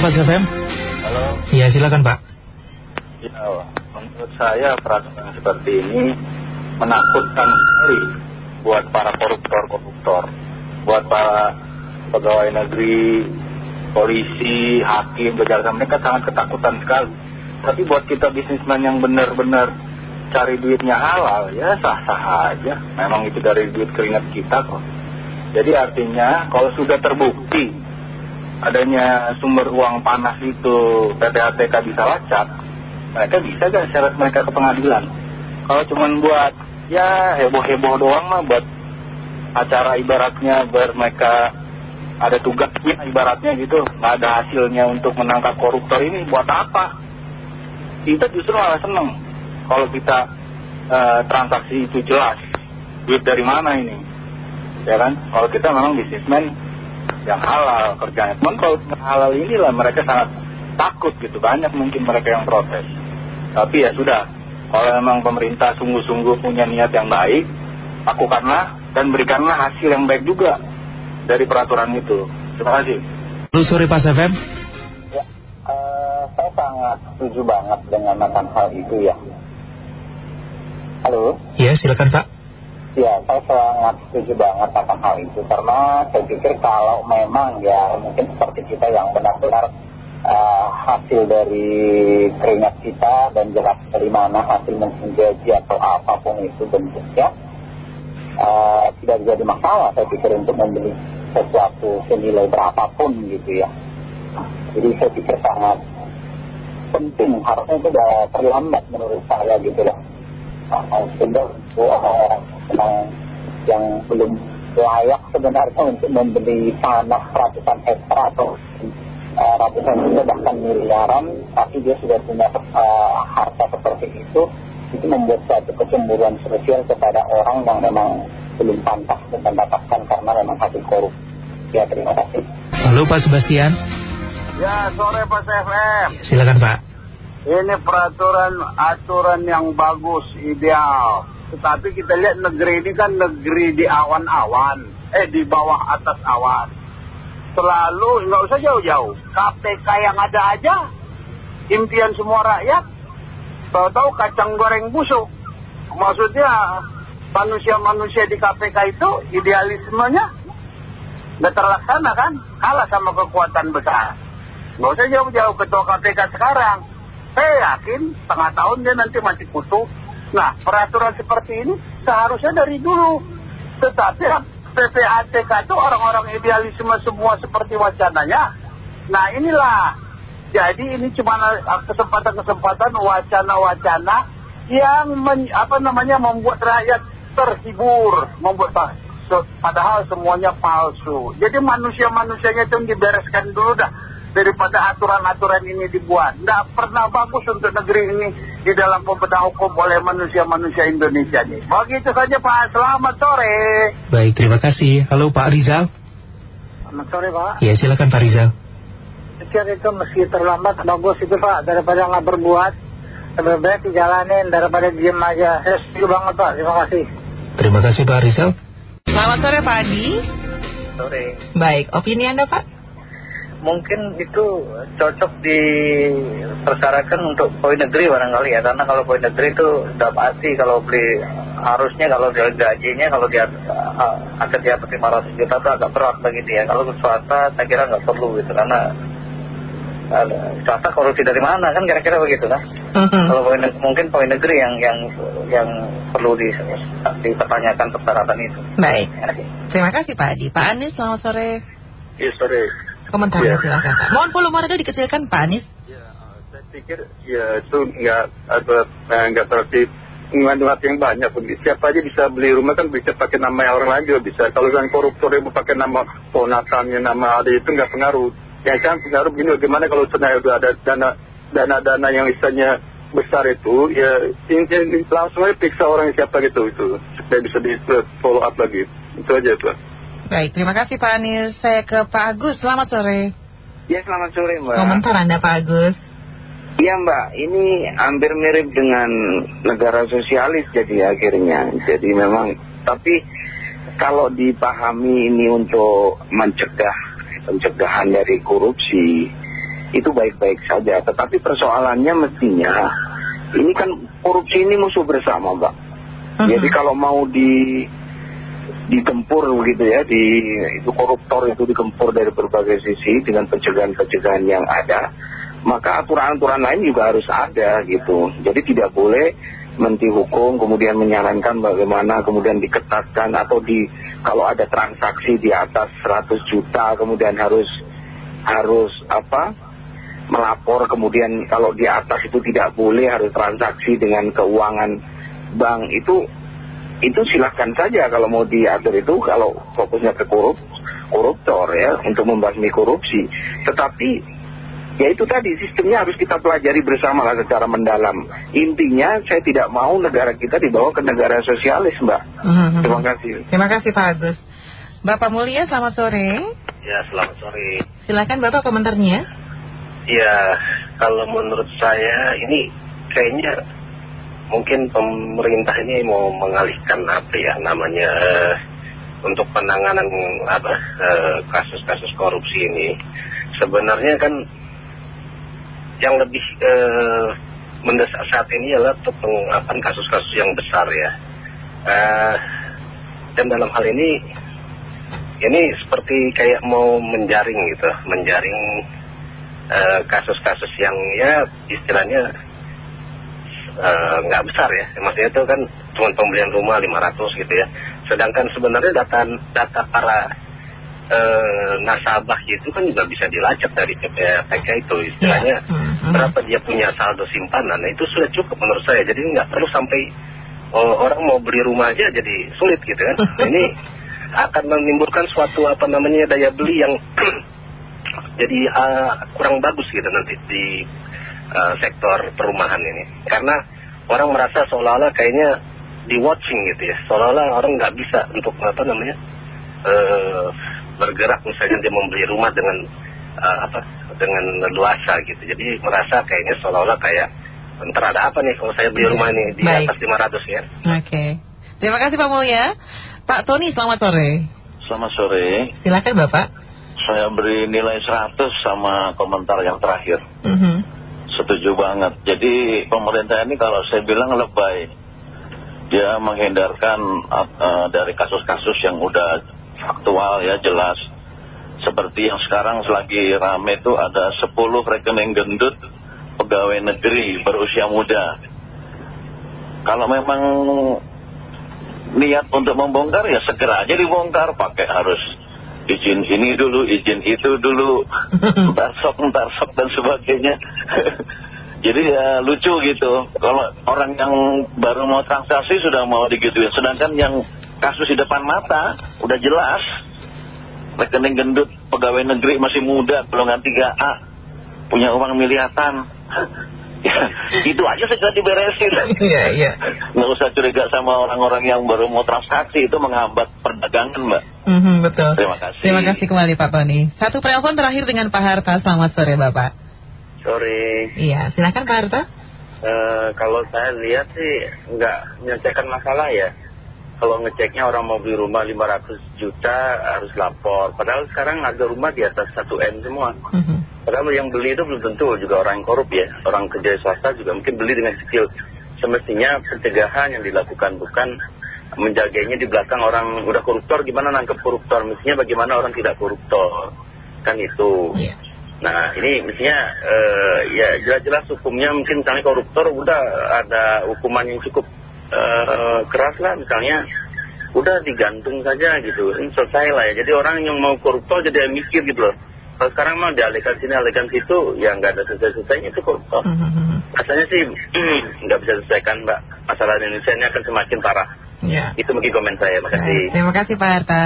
Pak FM. Halo. Iya silakan Pak. Ya, menurut saya peraturan seperti ini menakutkan sekali buat para koruptor-koruptor, buat para pegawai negeri, polisi, hakim, kejaksaan mereka sangat ketakutan sekali. Tapi buat kita bisnismen yang benar-benar cari duitnya halal, ya sah-sah aja. Memang itu dari duit keringat kita kok. Jadi artinya kalau sudah terbukti adanya sumber uang panas itu PPATK bisa lacak, mereka bisa gak syarat mereka ke pengadilan. Kalau cuma buat ya heboh-heboh doang mah buat acara ibaratnya biar mereka ada tugasnya ibaratnya gitu, nggak ada hasilnya untuk menangkap koruptor ini buat apa? Kita justru malah seneng kalau kita eh, transaksi itu jelas, duit dari mana ini, ya kan? Kalau kita memang bisnismen yang halal kerjanya, cuman kalau halal inilah mereka sangat takut gitu, banyak mungkin mereka yang protes. Tapi ya sudah, kalau memang pemerintah sungguh-sungguh punya niat yang baik, lakukanlah dan berikanlah hasil yang baik juga dari peraturan itu. Terima kasih. Halo sore Pak FM. Ya, eh, saya sangat setuju banget dengan akan hal itu ya. Halo? Iya silakan Pak. Ya, saya sangat setuju banget akan hal itu karena saya pikir kalau memang ya mungkin seperti kita yang benar-benar eh, hasil dari keringat kita dan jelas dari mana hasil gaji atau apa pun itu bentuknya eh, tidak jadi masalah saya pikir untuk membeli sesuatu senilai berapapun gitu ya. Jadi saya pikir sangat penting harusnya itu sudah terlambat menurut saya gitu loh. Sehingga orang-orang memang yang belum layak sebenarnya untuk membeli tanah ratusan hektar atau eh, ratusan juta bahkan miliaran tapi dia sudah punya eh, harta seperti itu itu membuat suatu kecemburuan sosial kepada orang yang memang belum pantas untuk mendapatkan karena memang hasil korup. Ya terima kasih. Halo Pak Sebastian. Ya, sore Pak FM. Silakan Pak. Ini peraturan aturan yang bagus, ideal. Tetapi kita lihat negeri ini kan negeri di awan-awan. Eh, di bawah atas awan. Selalu, nggak usah jauh-jauh. KPK yang ada aja. Impian semua rakyat. Tahu-tahu kacang goreng busuk. Maksudnya, manusia-manusia di KPK itu idealismenya nggak terlaksana kan? Kalah sama kekuatan besar. Nggak usah jauh-jauh ketua KPK sekarang. Saya yakin setengah tahun dia nanti masih kutu. Nah, peraturan seperti ini seharusnya dari dulu. Tetapi PPATK itu orang-orang idealisme semua seperti wacananya. Nah, inilah. Jadi ini cuma kesempatan-kesempatan wacana-wacana yang men, apa namanya membuat rakyat terhibur, membuat padahal semuanya palsu. Jadi manusia-manusianya itu dibereskan dulu dah daripada aturan-aturan ini dibuat. Tidak pernah bagus untuk negeri ini di dalam pembedah hukum oleh manusia-manusia Indonesia ini. Begitu saja Pak, selamat sore. Baik terima kasih. Halo Pak Rizal. Selamat sore Pak. Ya silakan Pak Rizal. Pikir itu meski terlambat bagus itu Pak daripada nggak berbuat. Lebih baik dijalanin daripada diem aja. Saya setuju banget Pak. Terima kasih. Terima kasih Pak Rizal. Selamat sore Pak Adi. Sore. Baik, opini Anda Pak? Mungkin itu cocok dipersyaratkan untuk poin negeri barangkali ya. Karena kalau poin negeri itu sudah pasti kalau beli harusnya kalau dia gajinya kalau dia uh, akan di atas 500 juta itu agak berat bagi dia. Kalau ke swasta saya kira nggak perlu gitu karena uh, swasta korupsi dari mana kan kira-kira begitu kan. Kalau poin, mungkin poin negeri yang yang yang perlu di, dipertanyakan persyaratan itu. Baik. Terima kasih Pak Adi. Pak Anies selamat sore. Iya sore. Komentarnya silakan Pak. Mohon volume radio dikecilkan Pak Anies. Ya, saya pikir ya itu nggak ada nggak tertib mengandung hati yang banyak begitu. Siapa aja bisa beli rumah kan bisa pakai nama orang lain juga bisa. Kalau yang koruptor yang pakai nama ponakannya, nama ada itu nggak pengaruh. Ya kan pengaruh begini bagaimana kalau sebenarnya udah ada dana dana-dana yang misalnya besar itu ya ini, langsung aja periksa orang siapa gitu itu supaya bisa di follow up lagi itu aja tuh. Baik, terima kasih Pak Anies. Saya ke Pak Agus. Selamat sore. Ya, selamat sore Mbak. Komentar Anda Pak Agus. Iya Mbak, ini hampir mirip dengan negara sosialis jadi akhirnya. Jadi memang, tapi kalau dipahami ini untuk mencegah pencegahan dari korupsi, itu baik-baik saja. Tetapi persoalannya mestinya ini kan korupsi ini musuh bersama, Mbak. Jadi kalau mau di digempur begitu ya, di itu koruptor itu digempur dari berbagai sisi dengan pencegahan-pencegahan yang ada, maka aturan-aturan lain juga harus ada gitu. Jadi tidak boleh menti hukum kemudian menyarankan bagaimana kemudian diketatkan atau di kalau ada transaksi di atas 100 juta kemudian harus harus apa melapor kemudian kalau di atas itu tidak boleh harus transaksi dengan keuangan bank itu itu silahkan saja kalau mau diatur itu kalau fokusnya ke korup, koruptor ya untuk membasmi korupsi tetapi ya itu tadi sistemnya harus kita pelajari bersama lah secara mendalam intinya saya tidak mau negara kita dibawa ke negara sosialis mbak Mhm. terima kasih Terima kasih Pak Agus. Bapak Mulia, selamat sore. Ya, selamat sore. Silakan Bapak komentarnya. Ya, kalau menurut saya ini kayaknya mungkin pemerintah ini mau mengalihkan apa ya namanya eh, untuk penanganan eh, kasus-kasus korupsi ini. Sebenarnya kan yang lebih eh, mendesak saat ini adalah untuk pengungkapan kasus-kasus yang besar ya. Dan dalam hal ini ini seperti kayak mau menjaring gitu, menjaring kasus-kasus yang ya istilahnya eh, nggak besar ya. Maksudnya itu kan cuma pembelian rumah 500 gitu ya. Sedangkan sebenarnya data data para eh, nasabah itu kan juga bisa dilacak dari PPK itu istilahnya Mhm. berapa dia punya saldo simpanan. Nah, itu sudah cukup menurut saya. Jadi nggak perlu sampai oh, orang mau beli rumah aja jadi sulit gitu kan. Nah, ini akan menimbulkan suatu apa namanya daya beli yang jadi eh, kurang bagus gitu nanti di eh, sektor perumahan ini. Karena orang merasa seolah-olah kayaknya di watching gitu ya. Seolah-olah orang nggak bisa untuk apa namanya eh, bergerak misalnya dia membeli rumah dengan eh, apa dengan leluasa gitu. Jadi merasa kayaknya seolah-olah kayak ntar ada apa nih kalau saya beli rumah ini di Baik. atas 500 ya. Oke. Terima kasih Pak Mulia. Pak Tony, selamat sore. Selamat sore, Silakan Bapak. saya beri nilai 100 sama komentar yang terakhir. Mhm. Setuju banget. Jadi pemerintah ini kalau saya bilang lebay. Dia menghindarkan uh, dari kasus-kasus yang udah faktual ya jelas. Seperti yang sekarang selagi rame itu ada 10 rekening gendut pegawai negeri berusia muda. Kalau memang niat untuk membongkar ya segera aja dibongkar pakai harus izin ini dulu, izin itu dulu, ntar sok, ntar sok dan sebagainya. Jadi ya lucu gitu. Kalau orang yang baru mau transaksi sudah mau digituin. Sedangkan yang kasus di depan mata udah jelas. Rekening gendut pegawai negeri masih muda, golongan 3A. Punya uang miliaran. ya, itu aja segera diberesin. Iya, iya. Nggak usah curiga sama orang-orang yang baru mau transaksi. Itu menghambat perdagangan mbak. Mhm, betul. Terima kasih. Terima kasih kembali Pak Tony. Satu penelpon terakhir dengan Pak Harta. Selamat sore Bapak. Sore. Iya, silakan Pak Harta. Eh, kalau saya lihat sih nggak menyelesaikan masalah ya. Kalau ngeceknya orang mau beli rumah 500 juta harus lapor. Padahal sekarang harga rumah di atas 1M semua. Mhm. Padahal yang beli itu belum tentu juga orang yang korup ya. Orang kerja swasta juga mungkin beli dengan kecil. Semestinya pencegahan yang dilakukan bukan menjaganya di belakang orang udah koruptor gimana nangkep koruptor. Mestinya bagaimana orang tidak koruptor. Kan itu. Iya. Nah ini mestinya eh, ya jelas-jelas hukumnya mungkin misalnya koruptor udah ada hukuman yang cukup eh, keras lah misalnya udah digantung saja gitu ini selesai lah ya jadi orang yang mau koruptor jadi mikir gitu loh kalau sekarang mah dialihkan sini alihkan situ ya nggak ada selesai-selesainya itu koruptor Mhm. rasanya sih nggak bisa selesaikan mbak masalah Indonesia ini akan semakin parah Iya. itu mungkin komen saya makasih Baik, Terima kasih Pak Harta.